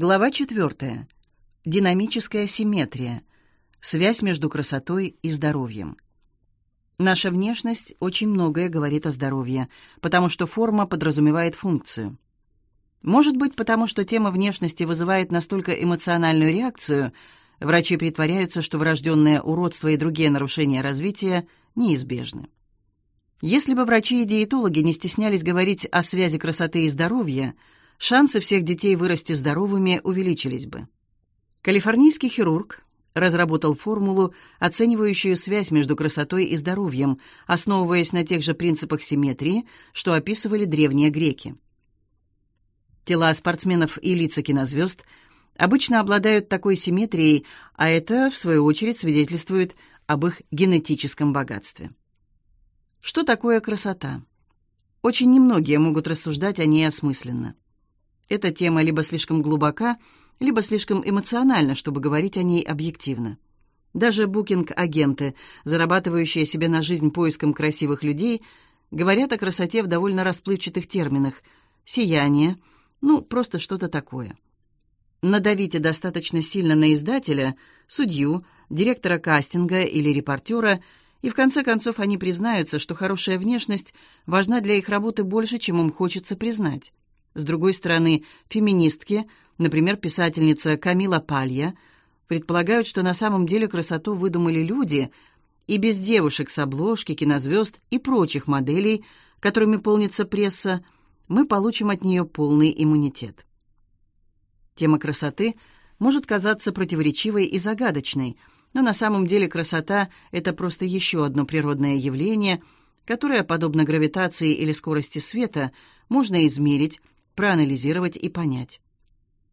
Глава 4. Динамическая симметрия. Связь между красотой и здоровьем. Наша внешность очень многое говорит о здоровье, потому что форма подразумевает функцию. Может быть, потому что тема внешности вызывает настолько эмоциональную реакцию, врачи притворяются, что врожденное уродство и другие нарушения развития неизбежны. Если бы врачи и диетологи не стеснялись говорить о связи красоты и здоровья – шансы всех детей вырасти здоровыми увеличились бы. Калифорнийский хирург разработал формулу, оценивающую связь между красотой и здоровьем, основываясь на тех же принципах симметрии, что описывали древние греки. Тела спортсменов и лица кинозвезд обычно обладают такой симметрией, а это, в свою очередь, свидетельствует об их генетическом богатстве. Что такое красота? Очень немногие могут рассуждать о ней осмысленно. Эта тема либо слишком глубока, либо слишком эмоциональна, чтобы говорить о ней объективно. Даже букинг-агенты, зарабатывающие себе на жизнь поиском красивых людей, говорят о красоте в довольно расплывчатых терминах. Сияние, ну, просто что-то такое. Надавите достаточно сильно на издателя, судью, директора кастинга или репортера, и в конце концов они признаются, что хорошая внешность важна для их работы больше, чем им хочется признать. С другой стороны, феминистки, например, писательница Камила Палья, предполагают, что на самом деле красоту выдумали люди, и без девушек с обложки, кинозвезд и прочих моделей, которыми полнится пресса, мы получим от нее полный иммунитет. Тема красоты может казаться противоречивой и загадочной, но на самом деле красота — это просто еще одно природное явление, которое, подобно гравитации или скорости света, можно измерить, проанализировать и понять.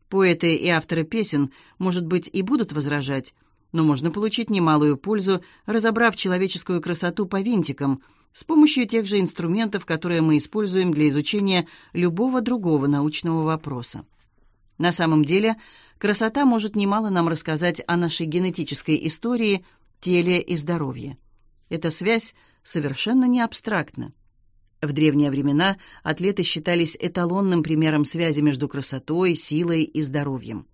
Поэты и авторы песен, может быть, и будут возражать, но можно получить немалую пользу, разобрав человеческую красоту по винтикам с помощью тех же инструментов, которые мы используем для изучения любого другого научного вопроса. На самом деле, красота может немало нам рассказать о нашей генетической истории, теле и здоровье. Эта связь совершенно не абстрактна. В древние времена атлеты считались эталонным примером связи между красотой, силой и здоровьем.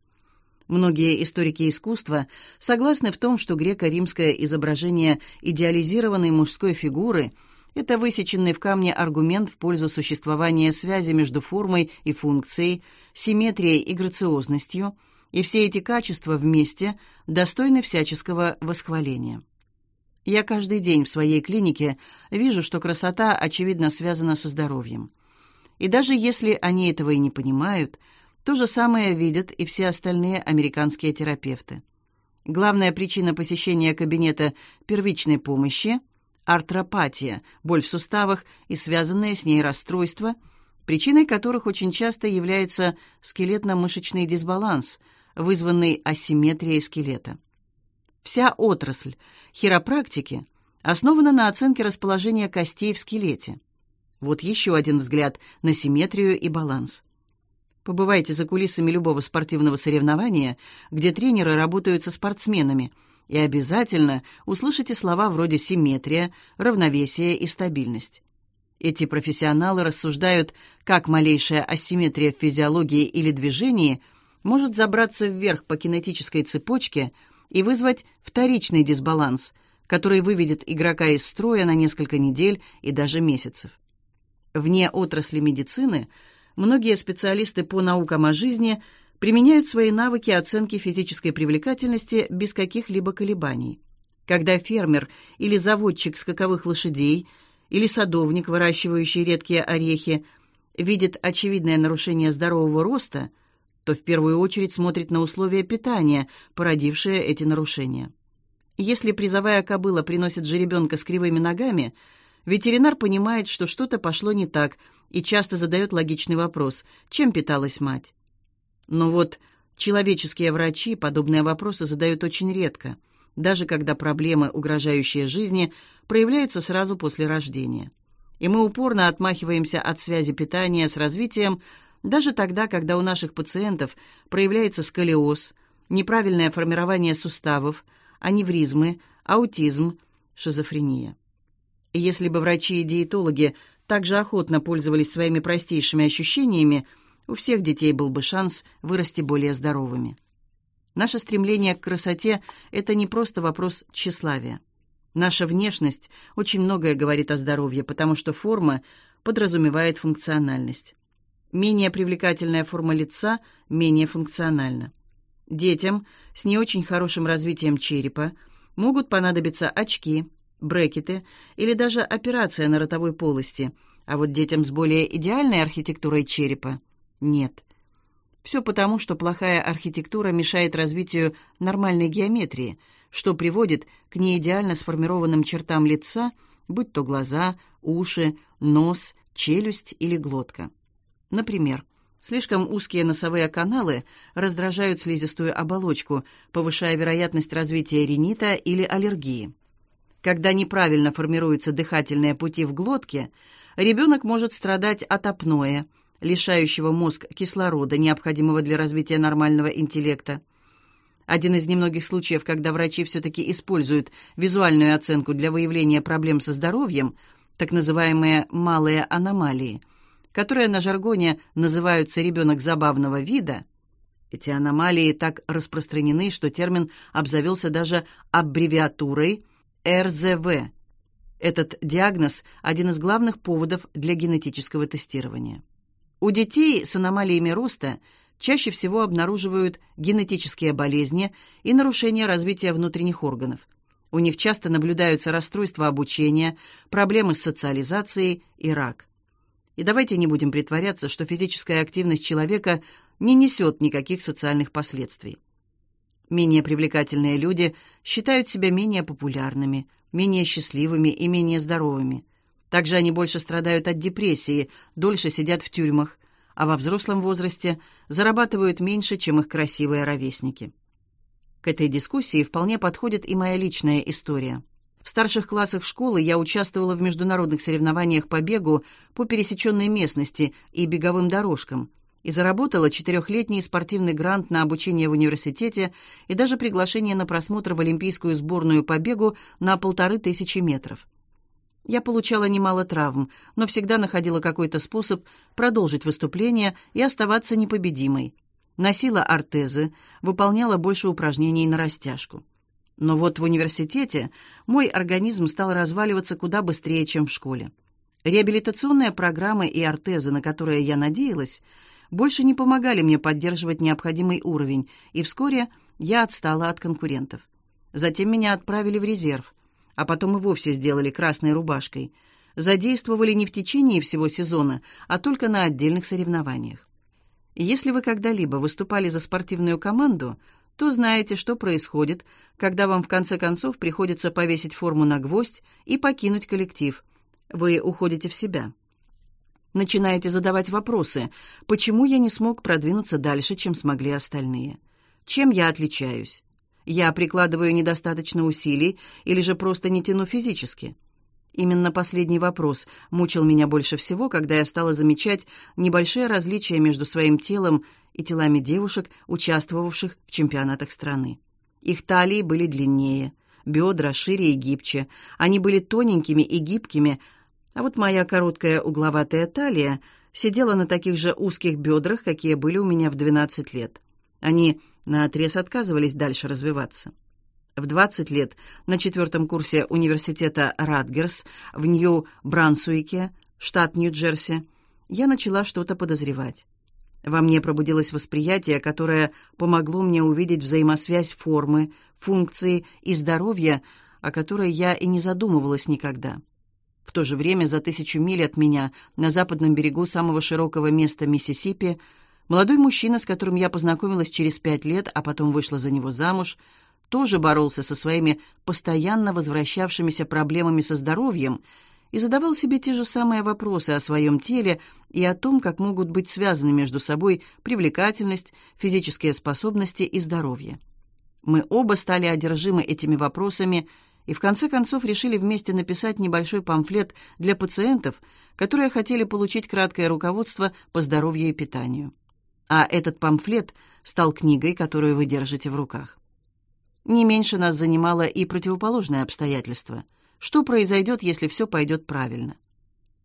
Многие историки искусства согласны в том, что греко-римское изображение идеализированной мужской фигуры – это высеченный в камне аргумент в пользу существования связи между формой и функцией, симметрией и грациозностью, и все эти качества вместе достойны всяческого восхваления. Я каждый день в своей клинике вижу, что красота очевидно связана со здоровьем. И даже если они этого и не понимают, то же самое видят и все остальные американские терапевты. Главная причина посещения кабинета первичной помощи – артропатия, боль в суставах и связанные с ней расстройства, причиной которых очень часто является скелетно-мышечный дисбаланс, вызванный асимметрией скелета. Вся отрасль хиропрактики основана на оценке расположения костей в скелете. Вот еще один взгляд на симметрию и баланс. Побывайте за кулисами любого спортивного соревнования, где тренеры работают со спортсменами, и обязательно услышите слова вроде «симметрия», «равновесие» и «стабильность». Эти профессионалы рассуждают, как малейшая асимметрия в физиологии или движении может забраться вверх по кинетической цепочке – и вызвать вторичный дисбаланс, который выведет игрока из строя на несколько недель и даже месяцев. Вне отрасли медицины многие специалисты по наукам о жизни применяют свои навыки оценки физической привлекательности без каких-либо колебаний. Когда фермер или заводчик скаковых лошадей или садовник, выращивающий редкие орехи, видит очевидное нарушение здорового роста – то в первую очередь смотрит на условия питания, породившие эти нарушения. Если призовая кобыла приносит жеребенка с кривыми ногами, ветеринар понимает, что что-то пошло не так, и часто задает логичный вопрос, чем питалась мать. Но вот человеческие врачи подобные вопросы задают очень редко, даже когда проблемы, угрожающие жизни, проявляются сразу после рождения. И мы упорно отмахиваемся от связи питания с развитием, даже тогда, когда у наших пациентов проявляется сколиоз, неправильное формирование суставов, аневризмы, аутизм, шизофрения. Если бы врачи и диетологи также охотно пользовались своими простейшими ощущениями, у всех детей был бы шанс вырасти более здоровыми. Наше стремление к красоте – это не просто вопрос тщеславия. Наша внешность очень многое говорит о здоровье, потому что форма подразумевает функциональность. Менее привлекательная форма лица менее функциональна. Детям с не очень хорошим развитием черепа могут понадобиться очки, брекеты или даже операция на ротовой полости, а вот детям с более идеальной архитектурой черепа – нет. Все потому, что плохая архитектура мешает развитию нормальной геометрии, что приводит к неидеально сформированным чертам лица, будь то глаза, уши, нос, челюсть или глотка. Например, слишком узкие носовые каналы раздражают слизистую оболочку, повышая вероятность развития ринита или аллергии. Когда неправильно формируются дыхательные пути в глотке, ребенок может страдать от апноэ, лишающего мозг кислорода, необходимого для развития нормального интеллекта. Один из немногих случаев, когда врачи все-таки используют визуальную оценку для выявления проблем со здоровьем, так называемые «малые аномалии», которые на жаргоне называются «ребенок забавного вида», эти аномалии так распространены, что термин обзавелся даже аббревиатурой РЗВ. Этот диагноз – один из главных поводов для генетического тестирования. У детей с аномалиями роста чаще всего обнаруживают генетические болезни и нарушения развития внутренних органов. У них часто наблюдаются расстройства обучения, проблемы с социализацией и рак. И давайте не будем притворяться, что физическая активность человека не несет никаких социальных последствий. Менее привлекательные люди считают себя менее популярными, менее счастливыми и менее здоровыми. Также они больше страдают от депрессии, дольше сидят в тюрьмах, а во взрослом возрасте зарабатывают меньше, чем их красивые ровесники. К этой дискуссии вполне подходит и моя личная история. В старших классах школы я участвовала в международных соревнованиях по бегу по пересеченной местности и беговым дорожкам и заработала четырехлетний спортивный грант на обучение в университете и даже приглашение на просмотр в олимпийскую сборную по бегу на полторы тысячи метров. Я получала немало травм, но всегда находила какой-то способ продолжить выступление и оставаться непобедимой. Носила ортезы, выполняла больше упражнений на растяжку. Но вот в университете мой организм стал разваливаться куда быстрее, чем в школе. Реабилитационные программы и ортезы, на которые я надеялась, больше не помогали мне поддерживать необходимый уровень, и вскоре я отстала от конкурентов. Затем меня отправили в резерв – а потом и вовсе сделали красной рубашкой. Задействовали не в течение всего сезона, а только на отдельных соревнованиях. Если вы когда-либо выступали за спортивную команду, то знаете, что происходит, когда вам в конце концов приходится повесить форму на гвоздь и покинуть коллектив. Вы уходите в себя. Начинаете задавать вопросы: почему я не смог продвинуться дальше, чем смогли остальные? Чем я отличаюсь? Я прикладываю недостаточно усилий или же просто не тяну физически? Именно последний вопрос мучил меня больше всего, когда я стала замечать небольшие различия между своим телом и телами девушек, участвовавших в чемпионатах страны. Их талии были длиннее, бедра шире и гибче, они были тоненькими и гибкими, а вот моя короткая угловатая талия сидела на таких же узких бедрах, какие были у меня в 12 лет. Они наотрез отказывались дальше развиваться. В 20 лет на четвертом курсе университета Радгерс в Нью-Брансуике, штат Нью-Джерси, я начала что-то подозревать. Во мне пробудилось восприятие, которое помогло мне увидеть взаимосвязь формы, функции и здоровья, о которой я и не задумывалась никогда. В то же время за тысячу миль от меня, на западном берегу самого широкого места Миссисипи, Молодой мужчина, с которым я познакомилась через пять лет, а потом вышла за него замуж, тоже боролся со своими постоянно возвращавшимися проблемами со здоровьем и задавал себе те же самые вопросы о своем теле и о том, как могут быть связаны между собой привлекательность, физические способности и здоровье. Мы оба стали одержимы этими вопросами и в конце концов решили вместе написать небольшой памфлет для пациентов, которые хотели получить краткое руководство по здоровью и питанию а этот памфлет стал книгой, которую вы держите в руках. Не меньше нас занимало и противоположное обстоятельство. Что произойдет, если все пойдет правильно?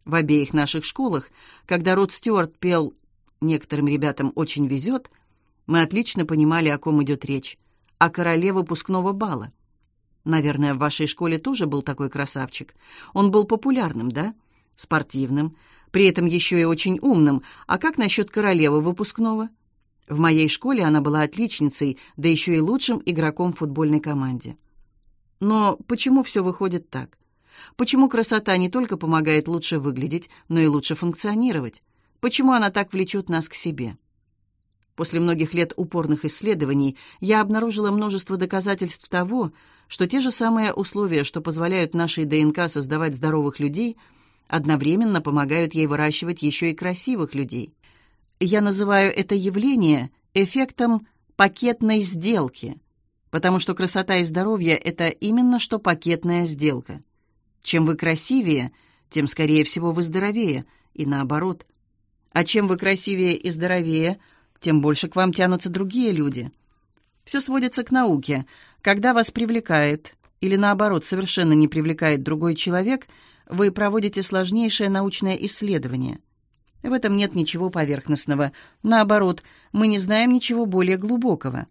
В обеих наших школах, когда Род Стюарт пел некоторым ребятам очень везет, мы отлично понимали, о ком идет речь. О короле выпускного бала. Наверное, в вашей школе тоже был такой красавчик. Он был популярным, да? Спортивным, при этом еще и очень умным. А как насчет королевы выпускного? В моей школе она была отличницей, да еще и лучшим игроком в футбольной команде. Но почему все выходит так? Почему красота не только помогает лучше выглядеть, но и лучше функционировать? Почему она так влечет нас к себе? После многих лет упорных исследований я обнаружила множество доказательств того, что те же самые условия, что позволяют нашей ДНК создавать здоровых людей, одновременно помогают ей выращивать еще и красивых людей. Я называю это явление эффектом пакетной сделки, потому что красота и здоровье – это именно что пакетная сделка. Чем вы красивее, тем, скорее всего, вы здоровее, и наоборот. А чем вы красивее и здоровее – тем больше к вам тянутся другие люди. Все сводится к науке. Когда вас привлекает или наоборот совершенно не привлекает другой человек, вы проводите сложнейшее научное исследование. В этом нет ничего поверхностного. Наоборот, мы не знаем ничего более глубокого.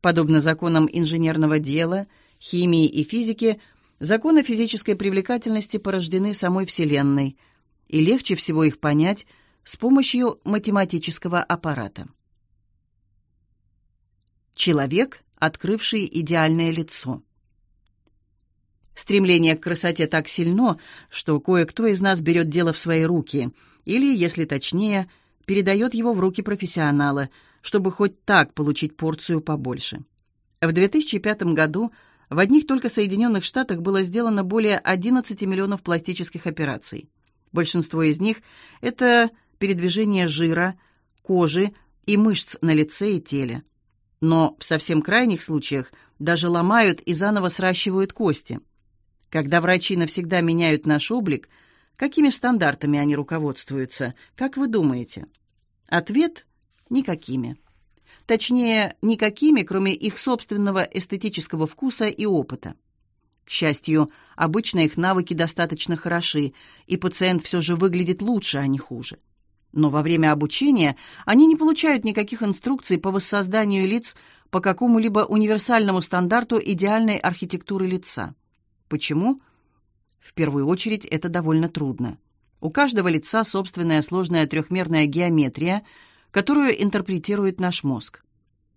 Подобно законам инженерного дела, химии и физики, законы физической привлекательности порождены самой Вселенной, и легче всего их понять – с помощью математического аппарата. Человек, открывший идеальное лицо. Стремление к красоте так сильно, что кое-кто из нас берет дело в свои руки, или, если точнее, передает его в руки профессионала, чтобы хоть так получить порцию побольше. В 2005 году в одних только Соединенных Штатах было сделано более 11 миллионов пластических операций. Большинство из них – это передвижение жира, кожи и мышц на лице и теле. Но в совсем крайних случаях даже ломают и заново сращивают кости. Когда врачи навсегда меняют наш облик, какими стандартами они руководствуются, как вы думаете? Ответ – никакими. Точнее, никакими, кроме их собственного эстетического вкуса и опыта. К счастью, обычно их навыки достаточно хороши, и пациент все же выглядит лучше, а не хуже но во время обучения они не получают никаких инструкций по воссозданию лиц по какому-либо универсальному стандарту идеальной архитектуры лица. Почему? В первую очередь, это довольно трудно. У каждого лица собственная сложная трехмерная геометрия, которую интерпретирует наш мозг.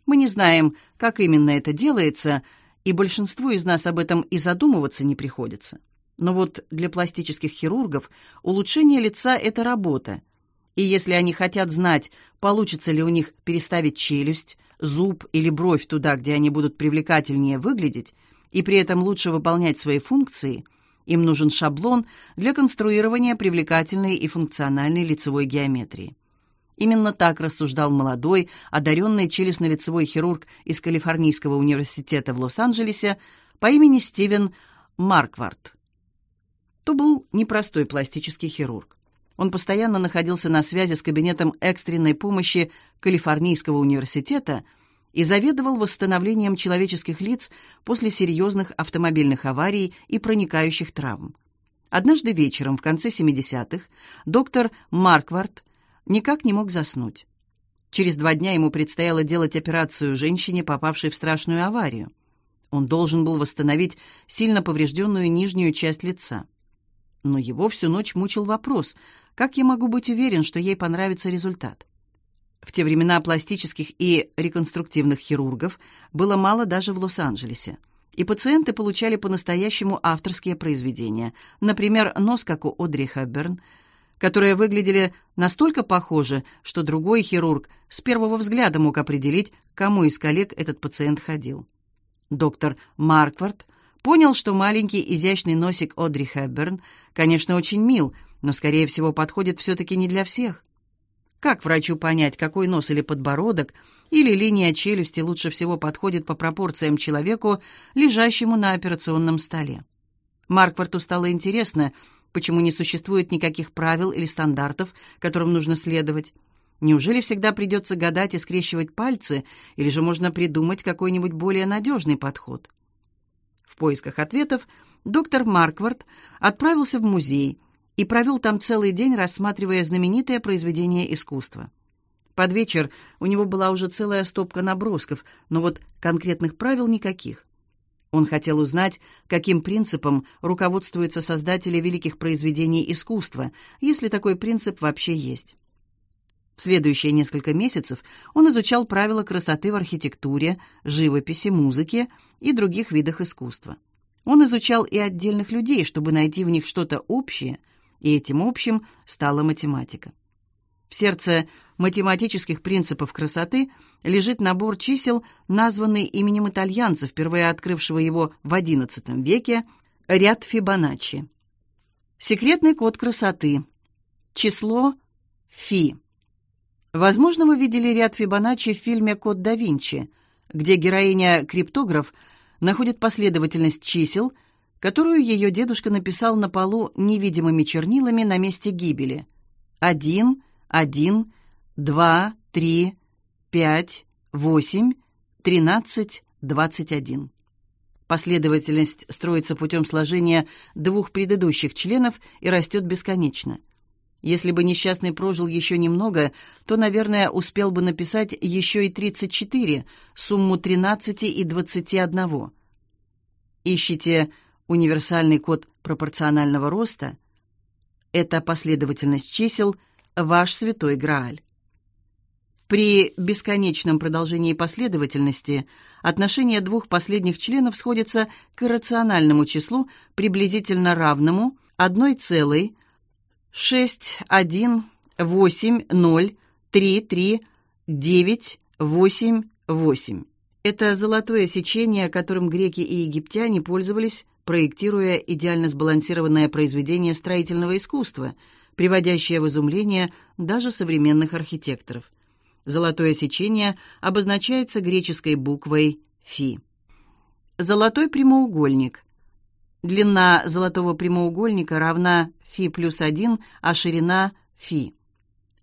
Мы не знаем, как именно это делается, и большинству из нас об этом и задумываться не приходится. Но вот для пластических хирургов улучшение лица – это работа – и если они хотят знать, получится ли у них переставить челюсть, зуб или бровь туда, где они будут привлекательнее выглядеть, и при этом лучше выполнять свои функции, им нужен шаблон для конструирования привлекательной и функциональной лицевой геометрии. Именно так рассуждал молодой, одаренный челюстно-лицевой хирург из Калифорнийского университета в Лос-Анджелесе по имени Стивен Марквард. То был непростой пластический хирург. Он постоянно находился на связи с кабинетом экстренной помощи Калифорнийского университета и заведовал восстановлением человеческих лиц после серьезных автомобильных аварий и проникающих травм. Однажды вечером в конце 70-х доктор Марквард никак не мог заснуть. Через два дня ему предстояло делать операцию женщине, попавшей в страшную аварию. Он должен был восстановить сильно поврежденную нижнюю часть лица. Но его всю ночь мучил вопрос, как я могу быть уверен, что ей понравится результат? В те времена пластических и реконструктивных хирургов было мало даже в Лос-Анджелесе. И пациенты получали по-настоящему авторские произведения. Например, нос, как у Одри Хепберн, которые выглядели настолько похоже, что другой хирург с первого взгляда мог определить, кому из коллег этот пациент ходил. Доктор Марквард понял, что маленький изящный носик Одри Хепберн, конечно, очень мил – но, скорее всего, подходит все-таки не для всех. Как врачу понять, какой нос или подбородок, или линия челюсти лучше всего подходит по пропорциям человеку, лежащему на операционном столе? Маркварту стало интересно, почему не существует никаких правил или стандартов, которым нужно следовать. Неужели всегда придется гадать и скрещивать пальцы, или же можно придумать какой-нибудь более надежный подход? В поисках ответов доктор Марквард отправился в музей, и провел там целый день, рассматривая знаменитое произведение искусства. Под вечер у него была уже целая стопка набросков, но вот конкретных правил никаких. Он хотел узнать, каким принципом руководствуются создатели великих произведений искусства, если такой принцип вообще есть. В следующие несколько месяцев он изучал правила красоты в архитектуре, живописи, музыке и других видах искусства. Он изучал и отдельных людей, чтобы найти в них что-то общее, и этим общим стала математика. В сердце математических принципов красоты лежит набор чисел, названный именем итальянца, впервые открывшего его в XI веке, ряд Фибоначчи. Секретный код красоты. Число фи. Возможно, вы видели ряд Фибоначчи в фильме «Код да Винчи», где героиня-криптограф находит последовательность чисел, которую ее дедушка написал на полу невидимыми чернилами на месте гибели. Один, один, два, три, пять, восемь, тринадцать, двадцать один. Последовательность строится путем сложения двух предыдущих членов и растет бесконечно. Если бы несчастный прожил еще немного, то, наверное, успел бы написать еще и 34, сумму 13 и 21. Ищите универсальный код пропорционального роста. Это последовательность чисел – ваш святой Грааль. При бесконечном продолжении последовательности отношение двух последних членов сходится к иррациональному числу, приблизительно равному 1,61810339888. Это золотое сечение, которым греки и египтяне пользовались, проектируя идеально сбалансированное произведение строительного искусства – приводящее в изумление даже современных архитекторов. Золотое сечение обозначается греческой буквой фи. Золотой прямоугольник. Длина золотого прямоугольника равна фи плюс 1, а ширина фи.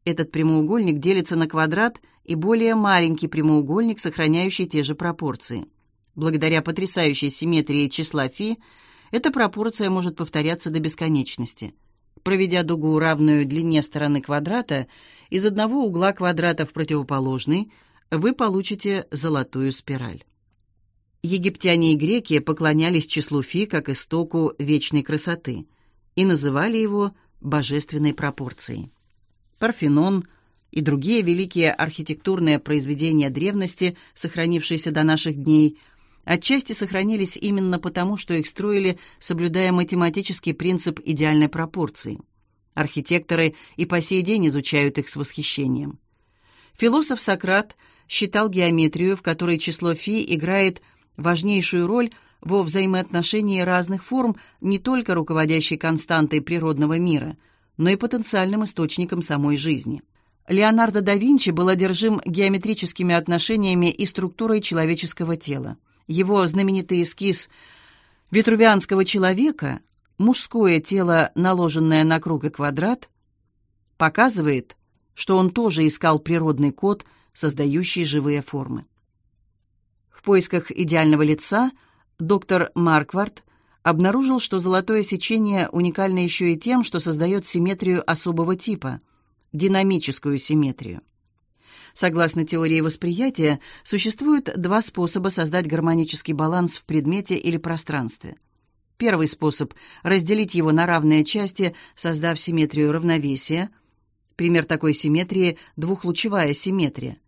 Этот прямоугольник делится на квадрат и более маленький прямоугольник, сохраняющий те же пропорции. Благодаря потрясающей симметрии числа фи, эта пропорция может повторяться до бесконечности проведя дугу, равную длине стороны квадрата, из одного угла квадрата в противоположный, вы получите золотую спираль. Египтяне и греки поклонялись числу фи как истоку вечной красоты и называли его божественной пропорцией. Парфенон и другие великие архитектурные произведения древности, сохранившиеся до наших дней – отчасти сохранились именно потому, что их строили, соблюдая математический принцип идеальной пропорции. Архитекторы и по сей день изучают их с восхищением. Философ Сократ считал геометрию, в которой число фи играет важнейшую роль во взаимоотношении разных форм не только руководящей константой природного мира, но и потенциальным источником самой жизни. Леонардо да Винчи был одержим геометрическими отношениями и структурой человеческого тела. Его знаменитый эскиз «Витрувианского человека», мужское тело, наложенное на круг и квадрат, показывает, что он тоже искал природный код, создающий живые формы. В поисках идеального лица доктор Марквард обнаружил, что золотое сечение уникально еще и тем, что создает симметрию особого типа – динамическую симметрию. Согласно теории восприятия, существует два способа создать гармонический баланс в предмете или пространстве. Первый способ – разделить его на равные части, создав симметрию равновесия. Пример такой симметрии – двухлучевая симметрия.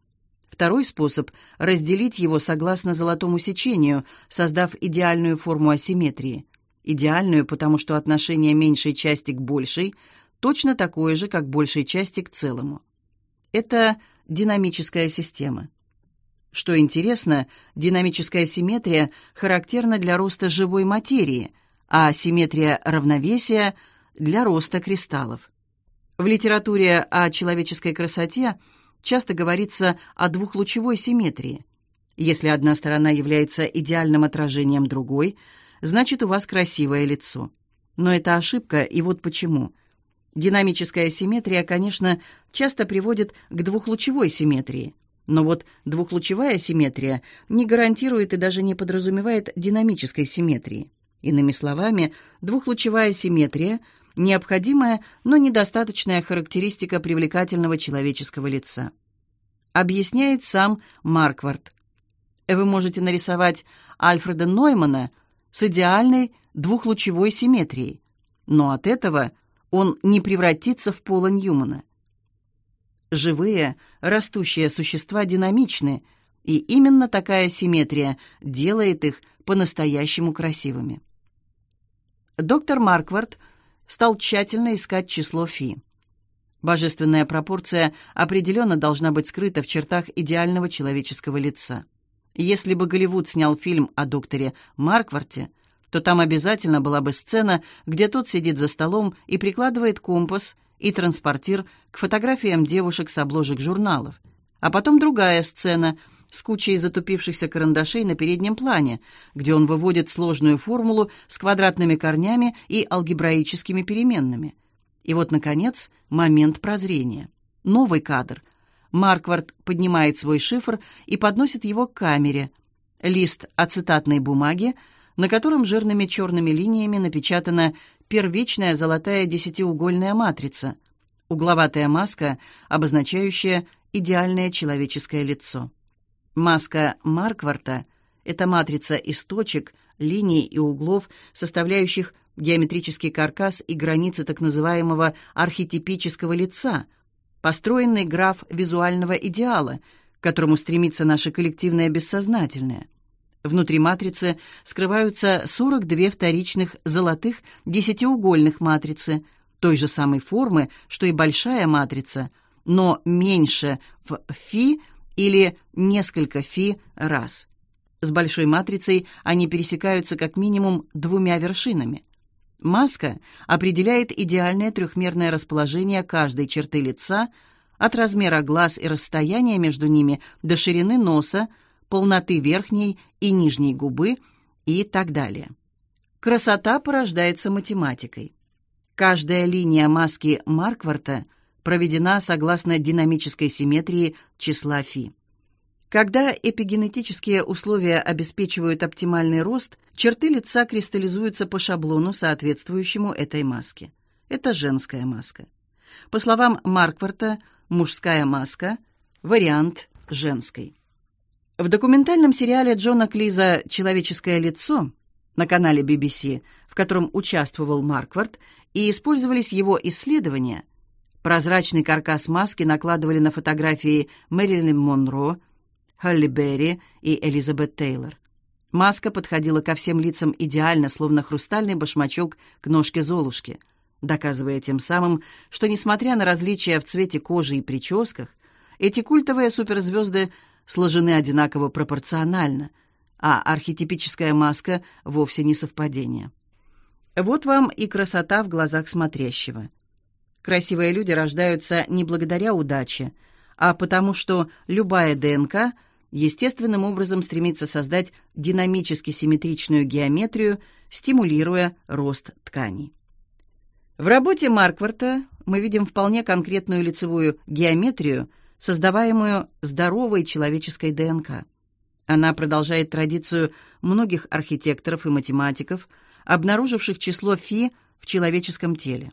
Второй способ – разделить его согласно золотому сечению, создав идеальную форму асимметрии. Идеальную, потому что отношение меньшей части к большей точно такое же, как большей части к целому. Это динамическая система. Что интересно, динамическая симметрия характерна для роста живой материи, а симметрия равновесия – для роста кристаллов. В литературе о человеческой красоте часто говорится о двухлучевой симметрии. Если одна сторона является идеальным отражением другой, значит, у вас красивое лицо. Но это ошибка, и вот почему – Динамическая симметрия, конечно, часто приводит к двухлучевой симметрии. Но вот двухлучевая симметрия не гарантирует и даже не подразумевает динамической симметрии. Иными словами, двухлучевая симметрия – необходимая, но недостаточная характеристика привлекательного человеческого лица. объясняет сам Марквард. Вы можете нарисовать Альфреда Ноймана с идеальной двухлучевой симметрией, но от этого он не превратится в Пола Ньюмана. Живые, растущие существа динамичны, и именно такая симметрия делает их по-настоящему красивыми. Доктор Марквард стал тщательно искать число фи. Божественная пропорция определенно должна быть скрыта в чертах идеального человеческого лица. Если бы Голливуд снял фильм о докторе Маркварте, то там обязательно была бы сцена, где тот сидит за столом и прикладывает компас и транспортир к фотографиям девушек с обложек журналов, а потом другая сцена – с кучей затупившихся карандашей на переднем плане, где он выводит сложную формулу с квадратными корнями и алгебраическими переменными. И вот, наконец, момент прозрения. Новый кадр. Марквард поднимает свой шифр и подносит его к камере. Лист ацетатной бумаги, на котором жирными черными линиями напечатана первичная золотая десятиугольная матрица, угловатая маска, обозначающая идеальное человеческое лицо. Маска Маркварта — это матрица из точек, линий и углов, составляющих геометрический каркас и границы так называемого архетипического лица, построенный граф визуального идеала, к которому стремится наше коллективное бессознательное. Внутри матрицы скрываются 42 вторичных золотых десятиугольных матрицы, той же самой формы, что и большая матрица, но меньше в фи – или несколько фи раз. С большой матрицей они пересекаются как минимум двумя вершинами. Маска определяет идеальное трехмерное расположение каждой черты лица от размера глаз и расстояния между ними до ширины носа, полноты верхней и нижней губы и так далее. Красота порождается математикой. Каждая линия маски Маркварта проведена согласно динамической симметрии числа фи. Когда эпигенетические условия обеспечивают оптимальный рост, черты лица кристаллизуются по шаблону, соответствующему этой маске. Это женская маска. По словам Маркварта, мужская маска – вариант женской. В документальном сериале Джона Клиза «Человеческое лицо» на канале BBC, в котором участвовал Маркварт, и использовались его исследования – Прозрачный каркас маски накладывали на фотографии Мэрилин Монро, Холли Берри и Элизабет Тейлор. Маска подходила ко всем лицам идеально, словно хрустальный башмачок к ножке Золушки, доказывая тем самым, что, несмотря на различия в цвете кожи и прическах, эти культовые суперзвезды сложены одинаково пропорционально, а архетипическая маска вовсе не совпадение. Вот вам и красота в глазах смотрящего. Красивые люди рождаются не благодаря удаче, а потому что любая ДНК естественным образом стремится создать динамически симметричную геометрию, стимулируя рост тканей. В работе Маркварта мы видим вполне конкретную лицевую геометрию, создаваемую здоровой человеческой ДНК. Она продолжает традицию многих архитекторов и математиков, обнаруживших число фи в человеческом теле.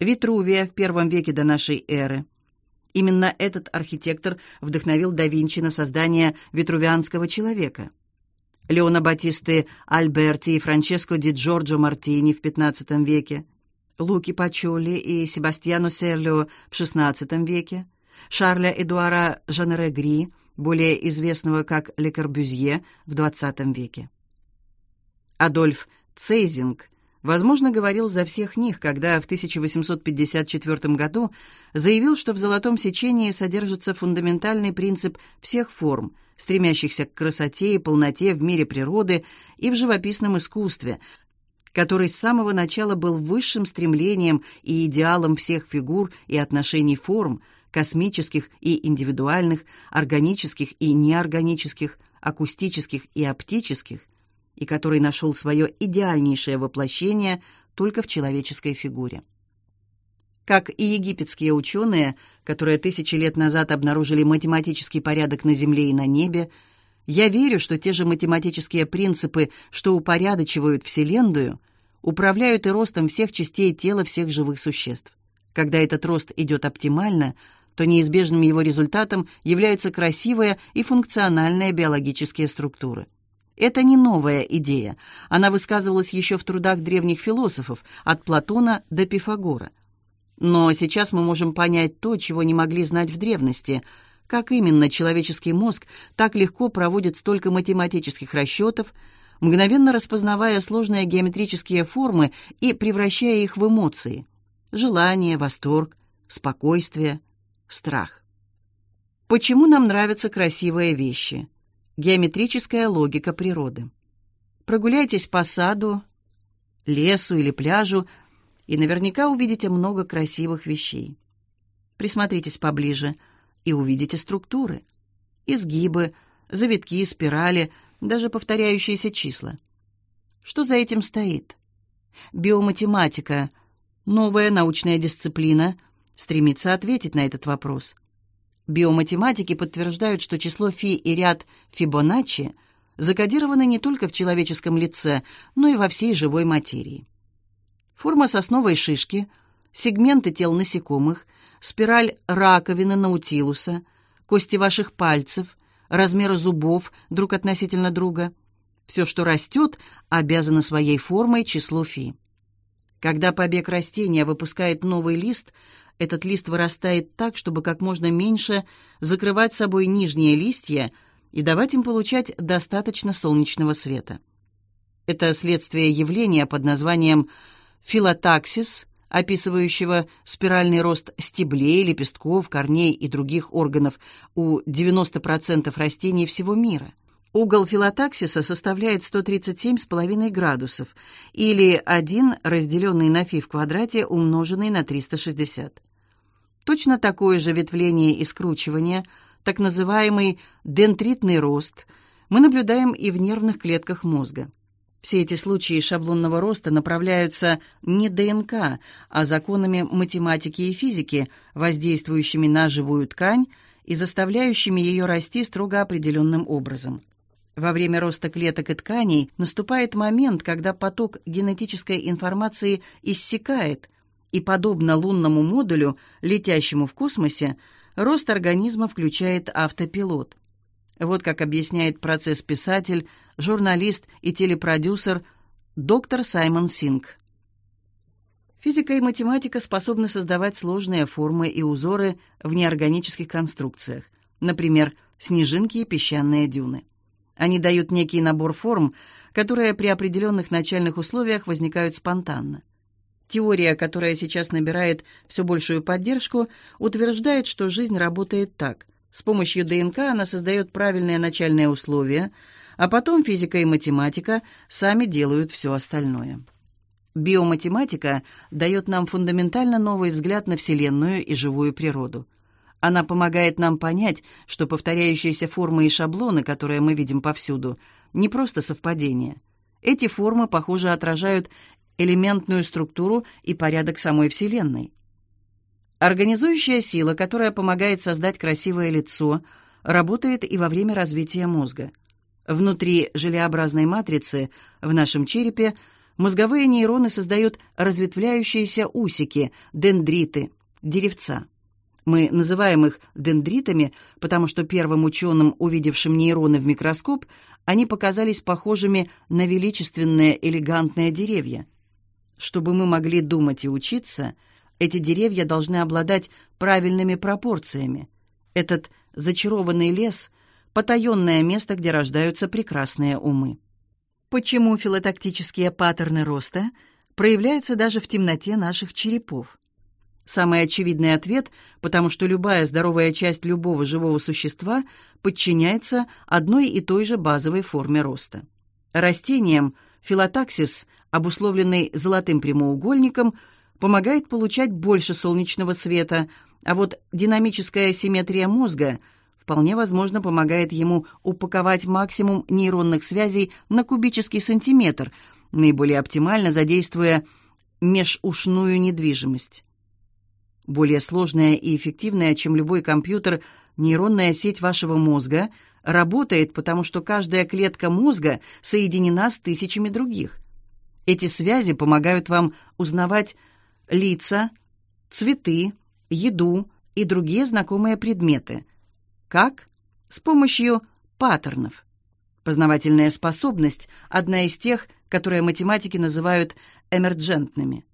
Витрувия в первом веке до нашей эры. Именно этот архитектор вдохновил да Винчи на создание витрувианского человека. Леона Батисты Альберти и Франческо ди Джорджо Мартини в XV веке, Луки Пачоли и Себастьяно Серлио в XVI веке, Шарля Эдуара Жанере Гри, более известного как Ле Корбюзье, в XX веке. Адольф Цейзинг возможно, говорил за всех них, когда в 1854 году заявил, что в золотом сечении содержится фундаментальный принцип всех форм, стремящихся к красоте и полноте в мире природы и в живописном искусстве, который с самого начала был высшим стремлением и идеалом всех фигур и отношений форм, космических и индивидуальных, органических и неорганических, акустических и оптических, и который нашел свое идеальнейшее воплощение только в человеческой фигуре. Как и египетские ученые, которые тысячи лет назад обнаружили математический порядок на Земле и на небе, я верю, что те же математические принципы, что упорядочивают Вселенную, управляют и ростом всех частей тела всех живых существ. Когда этот рост идет оптимально, то неизбежным его результатом являются красивые и функциональные биологические структуры. Это не новая идея. Она высказывалась еще в трудах древних философов, от Платона до Пифагора. Но сейчас мы можем понять то, чего не могли знать в древности – как именно человеческий мозг так легко проводит столько математических расчетов, мгновенно распознавая сложные геометрические формы и превращая их в эмоции – желание, восторг, спокойствие, страх. Почему нам нравятся красивые вещи? Геометрическая логика природы. Прогуляйтесь по саду, лесу или пляжу, и наверняка увидите много красивых вещей. Присмотритесь поближе и увидите структуры, изгибы, завитки, спирали, даже повторяющиеся числа. Что за этим стоит? Биоматематика, новая научная дисциплина, стремится ответить на этот вопрос. Биоматематики подтверждают, что число фи и ряд Фибоначчи закодированы не только в человеческом лице, но и во всей живой материи. Форма сосновой шишки, сегменты тел насекомых, спираль раковины наутилуса, кости ваших пальцев, размеры зубов друг относительно друга – все, что растет, обязано своей формой числу фи. Когда побег растения выпускает новый лист, этот лист вырастает так, чтобы как можно меньше закрывать собой нижние листья и давать им получать достаточно солнечного света. Это следствие явления под названием филотаксис, описывающего спиральный рост стеблей, лепестков, корней и других органов у 90% растений всего мира – Угол филотаксиса составляет 137,5 градусов, или 1, разделенный на фи в квадрате, умноженный на 360. Точно такое же ветвление и скручивание, так называемый дентритный рост, мы наблюдаем и в нервных клетках мозга. Все эти случаи шаблонного роста направляются не ДНК, а законами математики и физики, воздействующими на живую ткань и заставляющими ее расти строго определенным образом. Во время роста клеток и тканей наступает момент, когда поток генетической информации иссякает, и, подобно лунному модулю, летящему в космосе, рост организма включает автопилот. Вот как объясняет процесс писатель, журналист и телепродюсер доктор Саймон Синг. Физика и математика способны создавать сложные формы и узоры в неорганических конструкциях, например, снежинки и песчаные дюны. Они дают некий набор форм, которые при определенных начальных условиях возникают спонтанно. Теория, которая сейчас набирает все большую поддержку, утверждает, что жизнь работает так. С помощью ДНК она создает правильные начальные условия, а потом физика и математика сами делают все остальное. Биоматематика дает нам фундаментально новый взгляд на Вселенную и живую природу. Она помогает нам понять, что повторяющиеся формы и шаблоны, которые мы видим повсюду, не просто совпадения. Эти формы, похоже, отражают элементную структуру и порядок самой Вселенной. Организующая сила, которая помогает создать красивое лицо, работает и во время развития мозга. Внутри желеобразной матрицы в нашем черепе мозговые нейроны создают разветвляющиеся усики, дендриты, деревца. Мы называем их дендритами, потому что первым ученым, увидевшим нейроны в микроскоп, они показались похожими на величественные элегантные деревья. Чтобы мы могли думать и учиться, эти деревья должны обладать правильными пропорциями. Этот зачарованный лес — потаенное место, где рождаются прекрасные умы. Почему филотактические паттерны роста проявляются даже в темноте наших черепов? Самый очевидный ответ, потому что любая здоровая часть любого живого существа подчиняется одной и той же базовой форме роста. Растениям филотаксис, обусловленный золотым прямоугольником, помогает получать больше солнечного света, а вот динамическая симметрия мозга вполне возможно помогает ему упаковать максимум нейронных связей на кубический сантиметр, наиболее оптимально задействуя межушную недвижимость. Более сложная и эффективная, чем любой компьютер, нейронная сеть вашего мозга работает, потому что каждая клетка мозга соединена с тысячами других. Эти связи помогают вам узнавать лица, цветы, еду, и другие знакомые предметы. Как? С помощью паттернов. Познавательная способность – одна из тех, которые математики называют эмерджентными.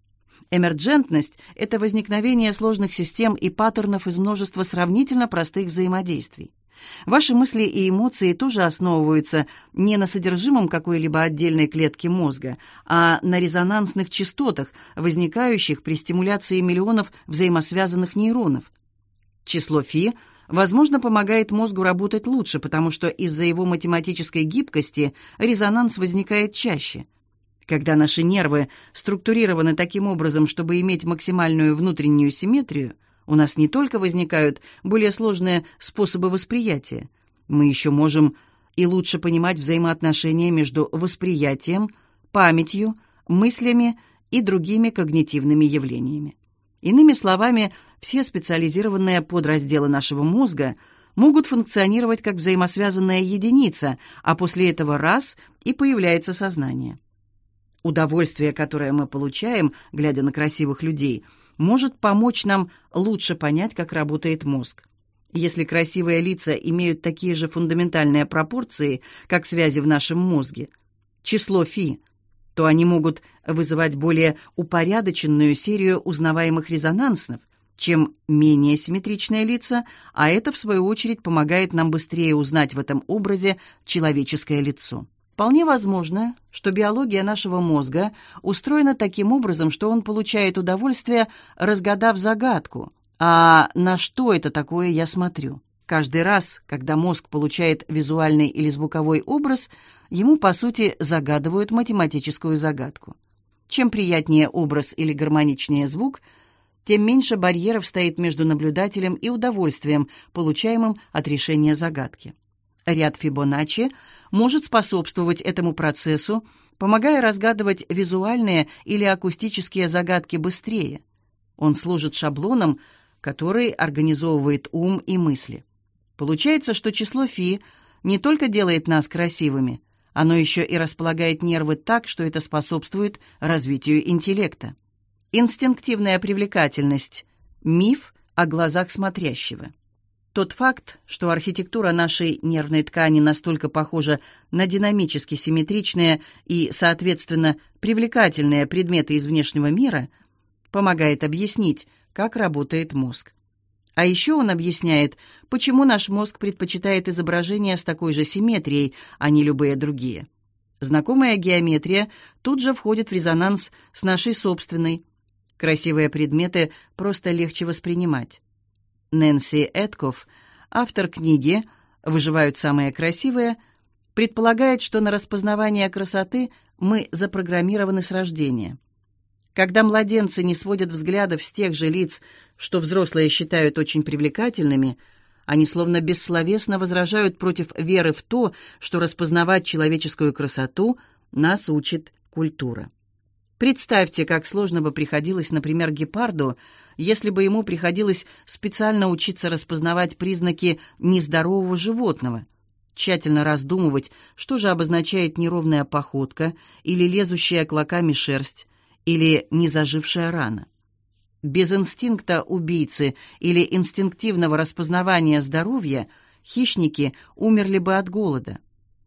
Эмерджентность – это возникновение сложных систем и паттернов из множества сравнительно простых взаимодействий. Ваши мысли и эмоции тоже основываются не на содержимом какой-либо отдельной клетки мозга, а на резонансных частотах, возникающих при стимуляции миллионов взаимосвязанных нейронов. Число φ, возможно, помогает мозгу работать лучше, потому что из-за его математической гибкости резонанс возникает чаще. Когда наши нервы структурированы таким образом, чтобы иметь максимальную внутреннюю симметрию – у нас не только возникают более сложные способы восприятия, мы еще можем и лучше понимать взаимоотношения между восприятием, памятью, мыслями и другими когнитивными явлениями. Иными словами, все специализированные подразделы нашего мозга могут функционировать как взаимосвязанная единица, а после этого раз и появляется сознание. Удовольствие, которое мы получаем, глядя на красивых людей – может помочь нам лучше понять, как работает мозг. Если красивые лица имеют такие же фундаментальные пропорции, как связи в нашем мозге, число фи, то они могут вызывать более упорядоченную серию узнаваемых резонансов, чем менее симметричные лица, а это, в свою очередь, помогает нам быстрее узнать в этом образе человеческое лицо. Вполне возможно, что биология нашего мозга устроена таким образом, что он получает удовольствие, разгадав загадку. А на что это такое я смотрю? Каждый раз, когда мозг получает визуальный или звуковой образ, ему, по сути, загадывают математическую загадку. Чем приятнее образ или гармоничнее звук, тем меньше барьеров стоит между наблюдателем и удовольствием, получаемым от решения загадки. Ряд Фибоначчи может способствовать этому процессу, помогая разгадывать визуальные или акустические загадки быстрее. Он служит шаблоном, который организовывает ум и мысли. Получается, что число фи не только делает нас красивыми, оно еще и располагает нервы так, что это способствует развитию интеллекта. Инстинктивная привлекательность – миф о глазах смотрящего. Тот факт, что архитектура нашей нервной ткани настолько похожа на динамически симметричные и, соответственно, привлекательные предметы из внешнего мира, помогает объяснить, как работает мозг. А еще он объясняет, почему наш мозг предпочитает изображения с такой же симметрией, а не любые другие. Знакомая геометрия тут же входит в резонанс с нашей собственной. Красивые предметы просто легче воспринимать. Нэнси Этков, автор книги «Выживают самые красивые», предполагает, что на распознавание красоты мы запрограммированы с рождения. Когда младенцы не сводят взглядов с тех же лиц, что взрослые считают очень привлекательными, они словно бессловесно возражают против веры в то, что распознавать человеческую красоту нас учит культура. Представьте, как сложно бы приходилось, например, гепарду, если бы ему приходилось специально учиться распознавать признаки нездорового животного, тщательно раздумывать, что же обозначает неровная походка или лезущая клоками шерсть, или незажившая рана. Без инстинкта убийцы или инстинктивного распознавания здоровья хищники умерли бы от голода.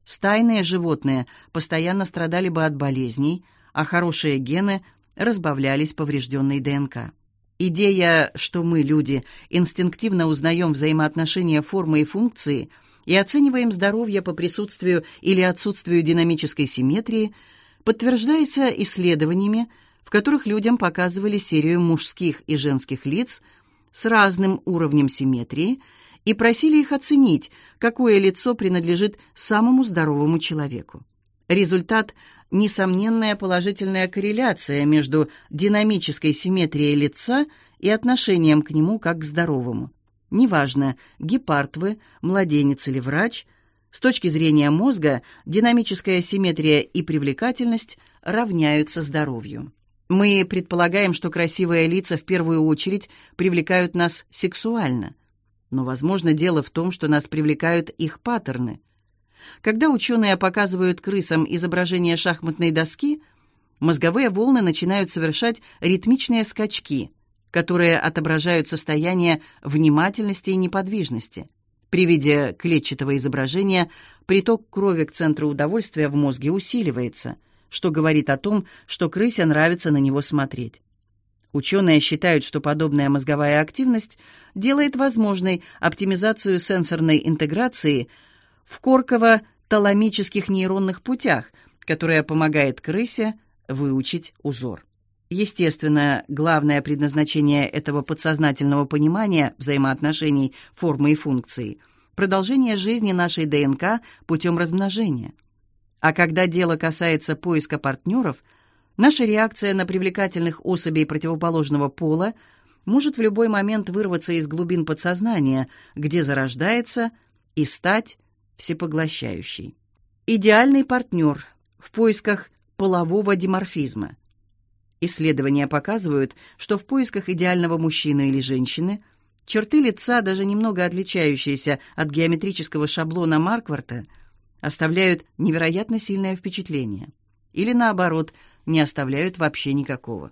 Стайные животные постоянно страдали бы от болезней, а хорошие гены разбавлялись поврежденной ДНК. Идея, что мы, люди, инстинктивно узнаем взаимоотношения формы и функции и оцениваем здоровье по присутствию или отсутствию динамической симметрии, подтверждается исследованиями, в которых людям показывали серию мужских и женских лиц с разным уровнем симметрии и просили их оценить, какое лицо принадлежит самому здоровому человеку. Результат несомненная положительная корреляция между динамической симметрией лица и отношением к нему как к здоровому. Неважно, гепард вы, младенец или врач, с точки зрения мозга динамическая симметрия и привлекательность равняются здоровью. Мы предполагаем, что красивые лица в первую очередь привлекают нас сексуально. Но, возможно, дело в том, что нас привлекают их паттерны – когда ученые показывают крысам изображение шахматной доски, мозговые волны начинают совершать ритмичные скачки. которые отображают состояние внимательности и неподвижности. При виде клетчатого изображения приток крови к центру удовольствия в мозге усиливается, что говорит о том, что крысе нравится на него смотреть. Ученые считают, что подобная мозговая активность делает возможной оптимизацию сенсорной интеграции в корково-таламических нейронных путях, которая помогает крысе выучить узор. Естественно, главное предназначение этого подсознательного понимания взаимоотношений формы и функции – продолжение жизни нашей ДНК путем размножения. А когда дело касается поиска партнеров, наша реакция на привлекательных особей противоположного пола может в любой момент вырваться из глубин подсознания, где зарождается, и стать всепоглощающей. Идеальный партнер в поисках полового диморфизма – Исследования показывают, что в поисках идеального мужчины или женщины черты лица, даже немного отличающиеся от геометрического шаблона Маркварта, оставляют невероятно сильное впечатление. Или наоборот, не оставляют вообще никакого.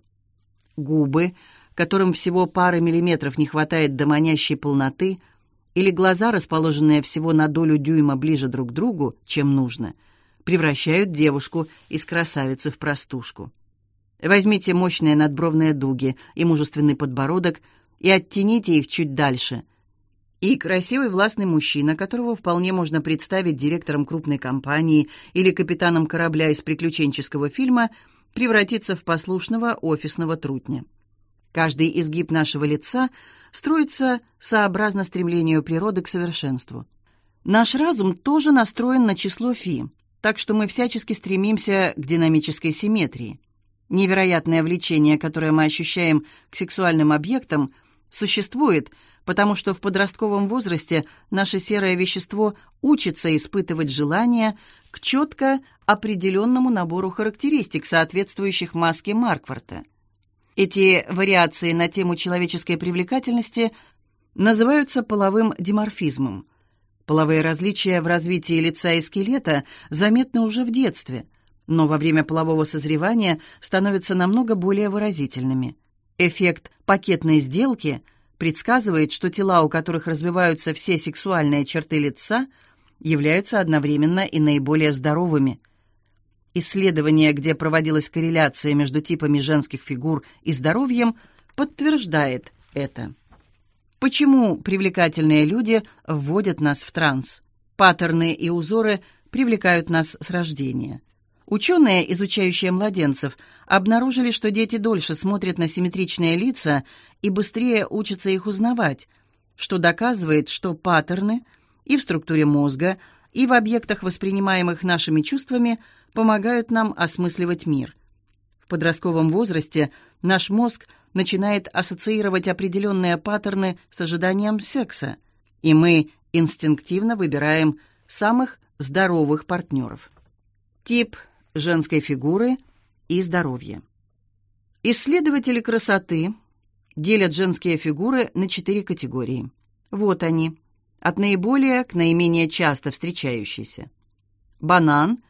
Губы, которым всего пары миллиметров не хватает до манящей полноты, или глаза, расположенные всего на долю дюйма ближе друг к другу, чем нужно, превращают девушку из красавицы в простушку. Возьмите мощные надбровные дуги и мужественный подбородок и оттяните их чуть дальше. И красивый властный мужчина, которого вполне можно представить директором крупной компании или капитаном корабля из приключенческого фильма, превратится в послушного офисного трутня. Каждый изгиб нашего лица строится сообразно стремлению природы к совершенству. Наш разум тоже настроен на число фи, так что мы всячески стремимся к динамической симметрии. Невероятное влечение, которое мы ощущаем к сексуальным объектам, существует, потому что в подростковом возрасте наше серое вещество учится испытывать желание к четко определенному набору характеристик, соответствующих маске Маркварта. Эти вариации на тему человеческой привлекательности называются половым диморфизмом. Половые различия в развитии лица и скелета заметны уже в детстве – но во время полового созревания становятся намного более выразительными. Эффект пакетной сделки предсказывает, что тела, у которых развиваются все сексуальные черты лица, являются одновременно и наиболее здоровыми. Исследование, где проводилась корреляция между типами женских фигур и здоровьем, подтверждает это. Почему привлекательные люди вводят нас в транс? Паттерны и узоры привлекают нас с рождения. Ученые, изучающие младенцев, обнаружили, что дети дольше смотрят на симметричные лица и быстрее учатся их узнавать, что доказывает, что паттерны и в структуре мозга, и в объектах, воспринимаемых нашими чувствами, помогают нам осмысливать мир. В подростковом возрасте наш мозг начинает ассоциировать определенные паттерны с ожиданием секса, и мы инстинктивно выбираем самых здоровых партнеров. Тип – женской фигуры и здоровья. Исследователи красоты делят женские фигуры на четыре категории. Вот они, от наиболее к наименее часто встречающиеся. Банан,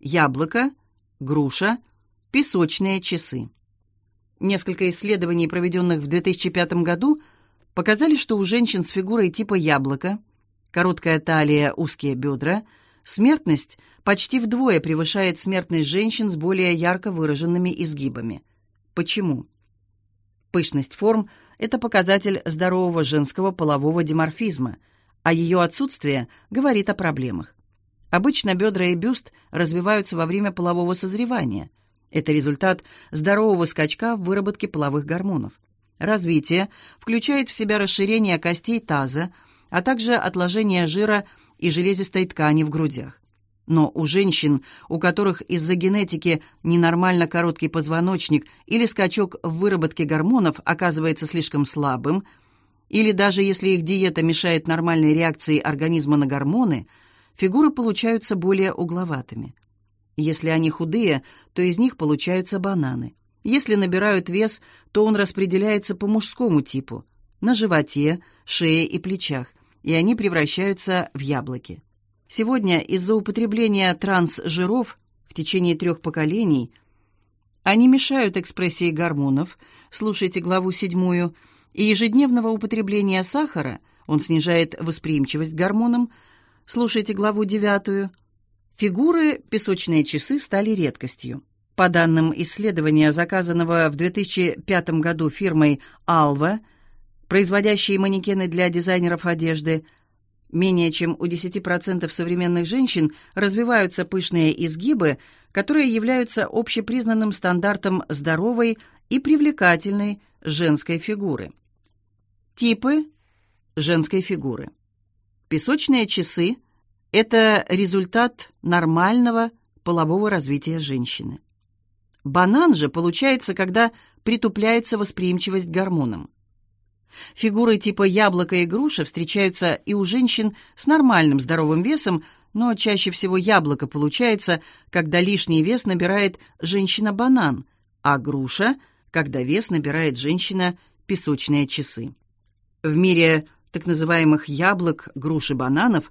яблоко, груша, песочные часы. Несколько исследований, проведенных в 2005 году, показали, что у женщин с фигурой типа яблоко, короткая талия, узкие бедра – Смертность почти вдвое превышает смертность женщин с более ярко выраженными изгибами. Почему? Пышность форм – это показатель здорового женского полового диморфизма, а ее отсутствие говорит о проблемах. Обычно бедра и бюст развиваются во время полового созревания. Это результат здорового скачка в выработке половых гормонов. Развитие включает в себя расширение костей таза, а также отложение жира – и железистой ткани в грудях. Но у женщин, у которых из-за генетики ненормально короткий позвоночник или скачок в выработке гормонов оказывается слишком слабым, или даже если их диета мешает нормальной реакции организма на гормоны, фигуры получаются более угловатыми. Если они худые, то из них получаются бананы. Если набирают вес, то он распределяется по мужскому типу – на животе, шее и плечах, и они превращаются в яблоки. Сегодня из-за употребления трансжиров в течение трех поколений Они мешают экспрессии гормонов, слушайте главу седьмую, и ежедневного употребления сахара, он снижает восприимчивость к гормонам, слушайте главу девятую. Фигуры песочные часы стали редкостью. По данным исследования, заказанного в 2005 году фирмой Alva, производящей манекены для дизайнеров одежды, менее чем у 10% современных женщин развиваются пышные изгибы, которые являются общепризнанным стандартом здоровой и привлекательной женской фигуры. Типы женской фигуры. Песочные часы – это результат нормального полового развития женщины. Банан же получается, когда притупляется восприимчивость к гормонам. Фигуры типа яблока и груши встречаются и у женщин с нормальным здоровым весом, но чаще всего яблоко получается, когда лишний вес набирает женщина-банан, а груша – когда вес набирает женщина песочные часы. В мире так называемых яблок, груш и бананов,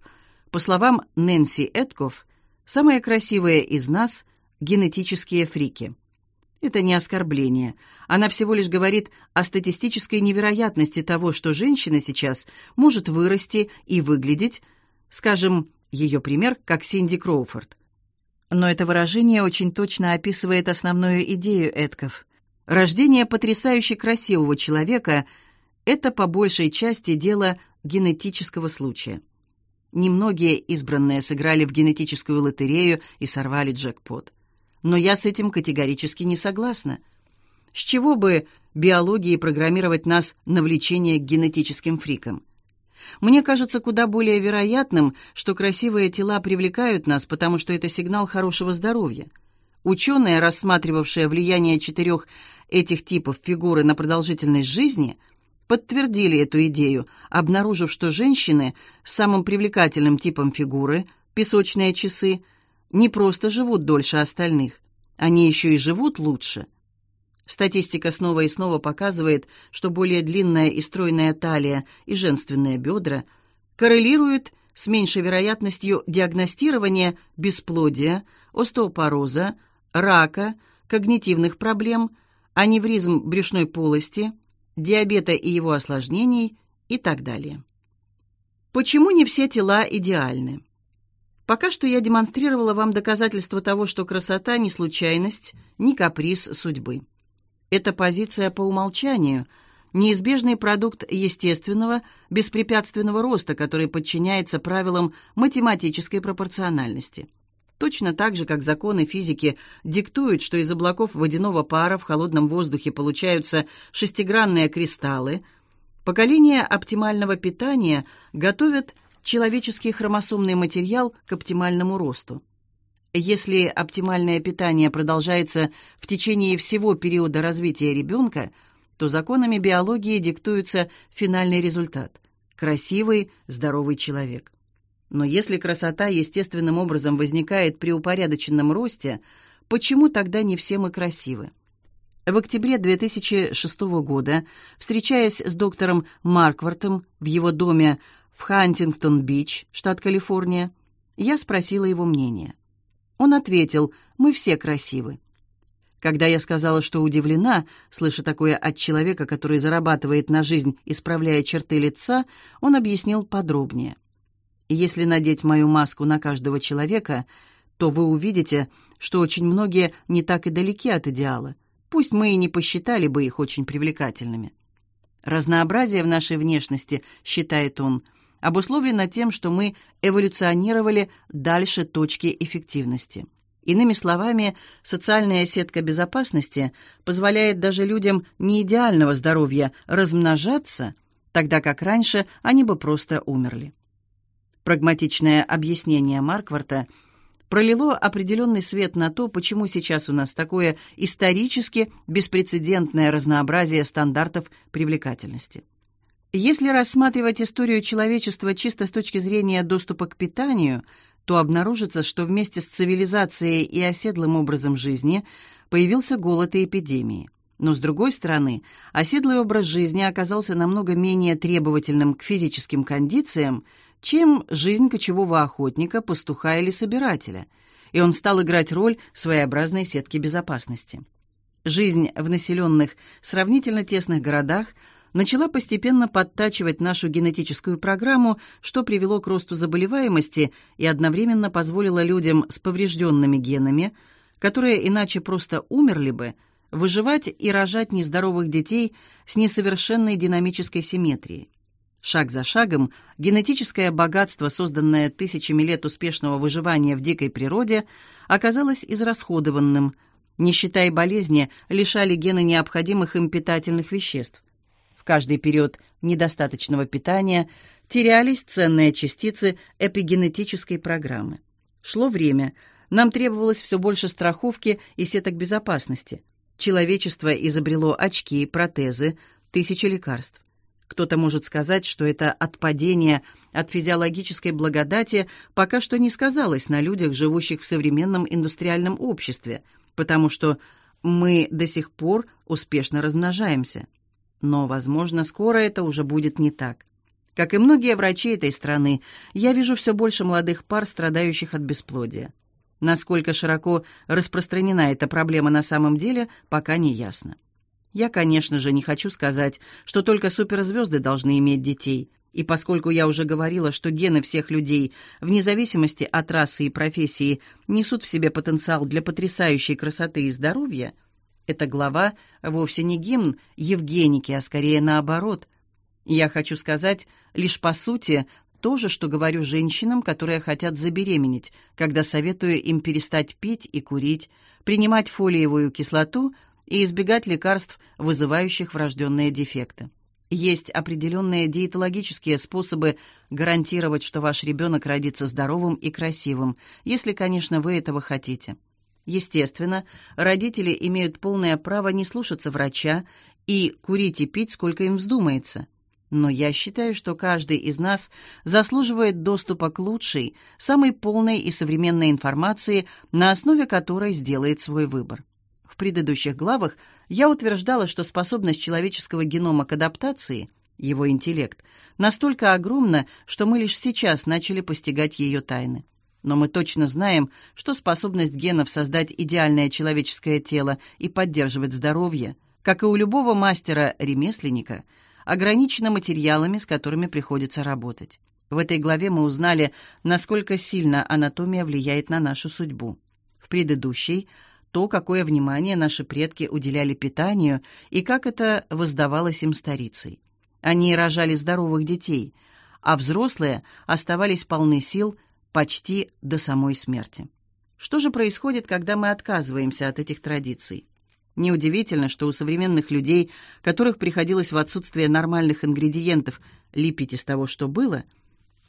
по словам Нэнси Этков, самые красивые из нас – генетические фрики. Это не оскорбление. Она всего лишь говорит о статистической невероятности того, что женщина сейчас может вырасти и выглядеть, скажем, ее пример, как Синди Кроуфорд. Но это выражение очень точно описывает основную идею Этков. Рождение потрясающе красивого человека – это по большей части дело генетического случая. Немногие избранные сыграли в генетическую лотерею и сорвали джекпот. Но я с этим категорически не согласна. С чего бы биологии программировать нас на влечение к генетическим фрикам? Мне кажется куда более вероятным, что красивые тела привлекают нас, потому что это сигнал хорошего здоровья. Ученые, рассматривавшие влияние четырех этих типов фигуры на продолжительность жизни, подтвердили эту идею, обнаружив, что женщины с самым привлекательным типом фигуры, песочные часы, не просто живут дольше остальных, они еще и живут лучше. Статистика снова и снова показывает, что более длинная и стройная талия и женственные бедра коррелируют с меньшей вероятностью диагностирования бесплодия, остеопороза, рака, когнитивных проблем, аневризм брюшной полости, диабета и его осложнений и так далее. Почему не все тела идеальны? Пока что я демонстрировала вам доказательства того, что красота не случайность, не каприз судьбы. Это позиция по умолчанию, неизбежный продукт естественного, беспрепятственного роста, который подчиняется правилам математической пропорциональности. Точно так же, как законы физики диктуют, что из облаков водяного пара в холодном воздухе получаются шестигранные кристаллы, поколение оптимального питания готовят человеческий хромосомный материал к оптимальному росту. Если оптимальное питание продолжается в течение всего периода развития ребенка, то законами биологии диктуется финальный результат – красивый, здоровый человек. Но если красота естественным образом возникает при упорядоченном росте, почему тогда не все мы красивы? В октябре 2006 года, встречаясь с доктором Марквартом в его доме в Хантингтон-Бич, штат Калифорния, я спросила его мнение. Он ответил, мы все красивы. Когда я сказала, что удивлена, слыша такое от человека, который зарабатывает на жизнь, исправляя черты лица, он объяснил подробнее. Если надеть мою маску на каждого человека, то вы увидите, что очень многие не так и далеки от идеала. Пусть мы и не посчитали бы их очень привлекательными. Разнообразие в нашей внешности, считает он, обусловлено тем, что мы эволюционировали дальше точки эффективности. Иными словами, социальная сетка безопасности позволяет даже людям неидеального здоровья размножаться, тогда как раньше они бы просто умерли. Прагматичное объяснение Маркварта пролило определенный свет на то, почему сейчас у нас такое исторически беспрецедентное разнообразие стандартов привлекательности. Если рассматривать историю человечества чисто с точки зрения доступа к питанию, то обнаружится, что вместе с цивилизацией и оседлым образом жизни появился голод и эпидемии. Но, с другой стороны, оседлый образ жизни оказался намного менее требовательным к физическим кондициям, чем жизнь кочевого охотника, пастуха или собирателя, и он стал играть роль своеобразной сетки безопасности. Жизнь в населенных, сравнительно тесных городах начала постепенно подтачивать нашу генетическую программу, что привело к росту заболеваемости и одновременно позволило людям с поврежденными генами, которые иначе просто умерли бы, выживать и рожать нездоровых детей с несовершенной динамической симметрией. Шаг за шагом генетическое богатство, созданное тысячами лет успешного выживания в дикой природе, оказалось израсходованным. Нищета и болезни лишали гены необходимых им питательных веществ. В каждый период недостаточного питания терялись ценные частицы эпигенетической программы. Шло время, нам требовалось все больше страховки и сеток безопасности. Человечество изобрело очки, протезы, тысячи лекарств. Кто-то может сказать, что это отпадение от физиологической благодати пока что не сказалось на людях, живущих в современном индустриальном обществе, потому что мы до сих пор успешно размножаемся. Но, возможно, скоро это уже будет не так. Как и многие врачи этой страны, я вижу все больше молодых пар, страдающих от бесплодия. Насколько широко распространена эта проблема на самом деле, пока не ясно. Я, конечно же, не хочу сказать, что только суперзвезды должны иметь детей. И поскольку я уже говорила, что гены всех людей, вне зависимости от расы и профессии, несут в себе потенциал для потрясающей красоты и здоровья, эта глава вовсе не гимн Евгеники, а скорее наоборот. Я хочу сказать лишь по сути то же, что говорю женщинам, которые хотят забеременеть, когда советую им перестать пить и курить, принимать фолиевую кислоту – и избегать лекарств, вызывающих врожденные дефекты. Есть определенные диетологические способы гарантировать, что ваш ребенок родится здоровым и красивым, если, конечно, вы этого хотите. Естественно, родители имеют полное право не слушаться врача и курить и пить, сколько им вздумается. Но я считаю, что каждый из нас заслуживает доступа к лучшей, самой полной и современной информации, на основе которой сделает свой выбор. Предыдущих главах я утверждала, что способность человеческого генома к адаптации, его интеллект, настолько огромна, что мы лишь сейчас начали постигать ее тайны. Но мы точно знаем, что способность генов создать идеальное человеческое тело и поддерживать здоровье, как и у любого мастера-ремесленника, ограничена материалами, с которыми приходится работать. В этой главе мы узнали, насколько сильно анатомия влияет на нашу судьбу. В предыдущей – то, какое внимание наши предки уделяли питанию и как это воздавалось им старицей. Они рожали здоровых детей, а взрослые оставались полны сил почти до самой смерти. Что же происходит, когда мы отказываемся от этих традиций? Неудивительно, что у современных людей, которых приходилось в отсутствие нормальных ингредиентов лепить из того, что было –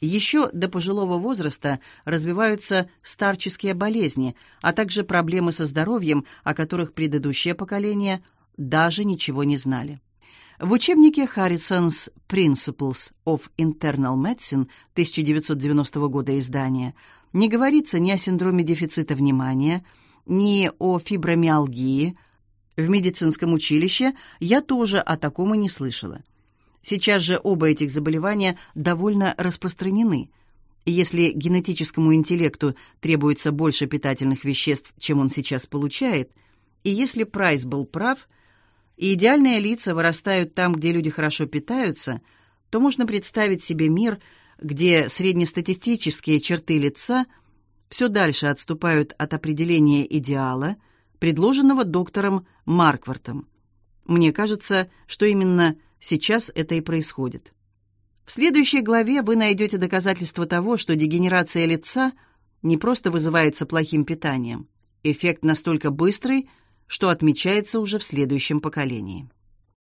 еще до пожилого возраста развиваются старческие болезни, а также проблемы со здоровьем, о которых предыдущее поколение даже ничего не знали. В учебнике Harrison's Principles of Internal Medicine 1990 года издания не говорится ни о синдроме дефицита внимания, ни о фибромиалгии. В медицинском училище я тоже о таком и не слышала. Сейчас же оба этих заболевания довольно распространены. если генетическому интеллекту требуется больше питательных веществ, чем он сейчас получает, и если Прайс был прав, и идеальные лица вырастают там, где люди хорошо питаются, то можно представить себе мир, где среднестатистические черты лица все дальше отступают от определения идеала, предложенного доктором Марквартом. Мне кажется, что именно Сейчас это и происходит. В следующей главе вы найдете доказательства того, что дегенерация лица не просто вызывается плохим питанием. Эффект настолько быстрый, что отмечается уже в следующем поколении.